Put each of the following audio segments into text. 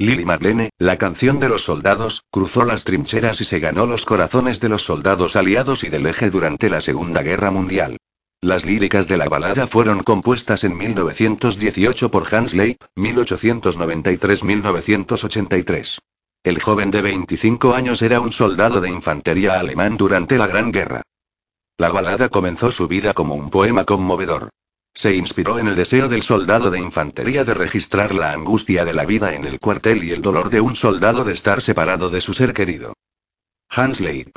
Lily Marlene, la canción de los soldados, cruzó las trincheras y se ganó los corazones de los soldados aliados y del eje durante la Segunda Guerra Mundial. Las líricas de la balada fueron compuestas en 1918 por Hans Leip, 1893-1983. El joven de 25 años era un soldado de infantería alemán durante la Gran Guerra. La balada comenzó su vida como un poema conmovedor. Se inspiró en el deseo del soldado de infantería de registrar la angustia de la vida en el cuartel y el dolor de un soldado de estar separado de su ser querido. Hans Leip.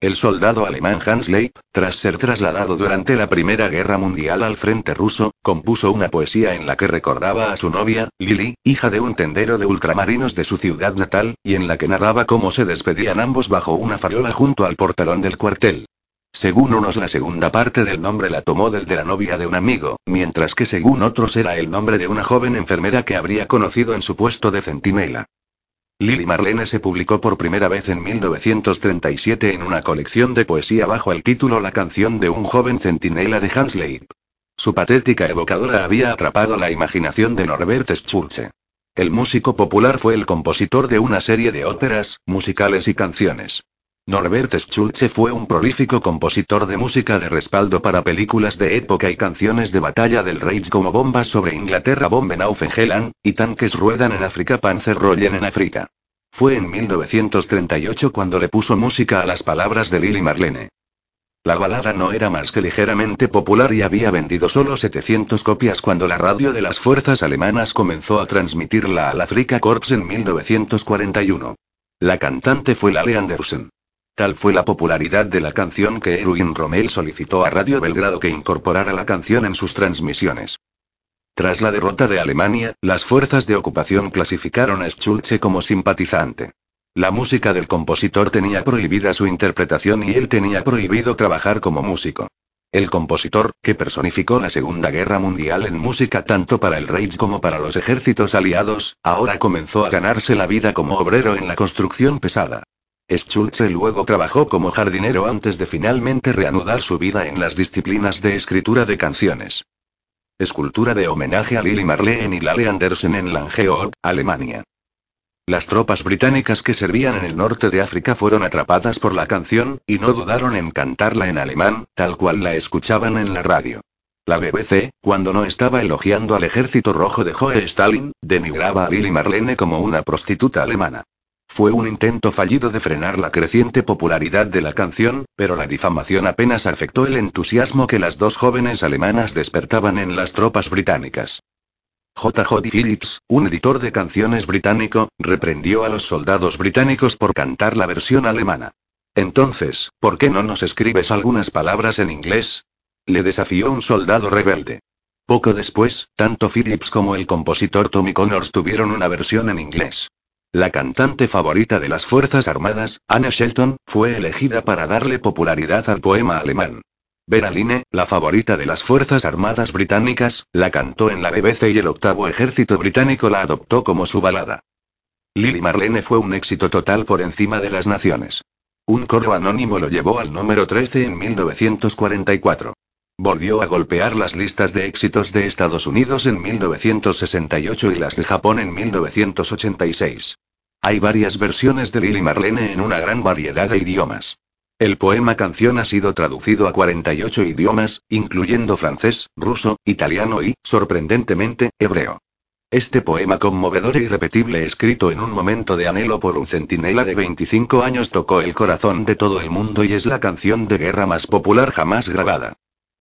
El soldado alemán Hans Leip, tras ser trasladado durante la Primera Guerra Mundial al frente ruso, compuso una poesía en la que recordaba a su novia, Lily, hija de un tendero de ultramarinos de su ciudad natal, y en la que narraba cómo se despedían ambos bajo una farola junto al portalón del cuartel. Según unos la segunda parte del nombre la tomó del de la novia de un amigo, mientras que según otros era el nombre de una joven enfermera que habría conocido en su puesto de centinela. Lily Marlene se publicó por primera vez en 1937 en una colección de poesía bajo el título La canción de un joven centinela de Hans Leip. Su patética evocadora había atrapado la imaginación de Norbert Schulze. El músico popular fue el compositor de una serie de óperas, musicales y canciones. Norbert Schulze fue un prolífico compositor de música de respaldo para películas de época y canciones de batalla del Reich como Bombas sobre Inglaterra Bomben auf England, y Tanques ruedan en África Panzer rollen en África. Fue en 1938 cuando le puso música a las palabras de Lily Marlene. La balada no era más que ligeramente popular y había vendido solo 700 copias cuando la radio de las fuerzas alemanas comenzó a transmitirla al Afrika Korps en 1941. La cantante fue Lale Andersen. Tal fue la popularidad de la canción que Erwin Rommel solicitó a Radio Belgrado que incorporara la canción en sus transmisiones. Tras la derrota de Alemania, las fuerzas de ocupación clasificaron a Schulze como simpatizante. La música del compositor tenía prohibida su interpretación y él tenía prohibido trabajar como músico. El compositor, que personificó la Segunda Guerra Mundial en música tanto para el Reich como para los ejércitos aliados, ahora comenzó a ganarse la vida como obrero en la construcción pesada. Schulze luego trabajó como jardinero antes de finalmente reanudar su vida en las disciplinas de escritura de canciones. Escultura de homenaje a Lily Marlene y Lale Andersen en Langeoog, Alemania. Las tropas británicas que servían en el norte de África fueron atrapadas por la canción, y no dudaron en cantarla en alemán, tal cual la escuchaban en la radio. La BBC, cuando no estaba elogiando al ejército rojo de Joe Stalin, denigraba a Lily Marlene como una prostituta alemana. Fue un intento fallido de frenar la creciente popularidad de la canción, pero la difamación apenas afectó el entusiasmo que las dos jóvenes alemanas despertaban en las tropas británicas. J. J. Phillips, un editor de canciones británico, reprendió a los soldados británicos por cantar la versión alemana. Entonces, ¿por qué no nos escribes algunas palabras en inglés? Le desafió un soldado rebelde. Poco después, tanto Phillips como el compositor Tommy Connors tuvieron una versión en inglés. La cantante favorita de las Fuerzas Armadas, Anna Shelton, fue elegida para darle popularidad al poema alemán. Vera Line, la favorita de las Fuerzas Armadas británicas, la cantó en la BBC y el octavo ejército británico la adoptó como su balada. Lily Marlene fue un éxito total por encima de las naciones. Un coro anónimo lo llevó al número 13 en 1944. Volvió a golpear las listas de éxitos de Estados Unidos en 1968 y las de Japón en 1986. Hay varias versiones de Lily Marlene en una gran variedad de idiomas. El poema canción ha sido traducido a 48 idiomas, incluyendo francés, ruso, italiano y, sorprendentemente, hebreo. Este poema conmovedor e irrepetible escrito en un momento de anhelo por un centinela de 25 años tocó el corazón de todo el mundo y es la canción de guerra más popular jamás grabada.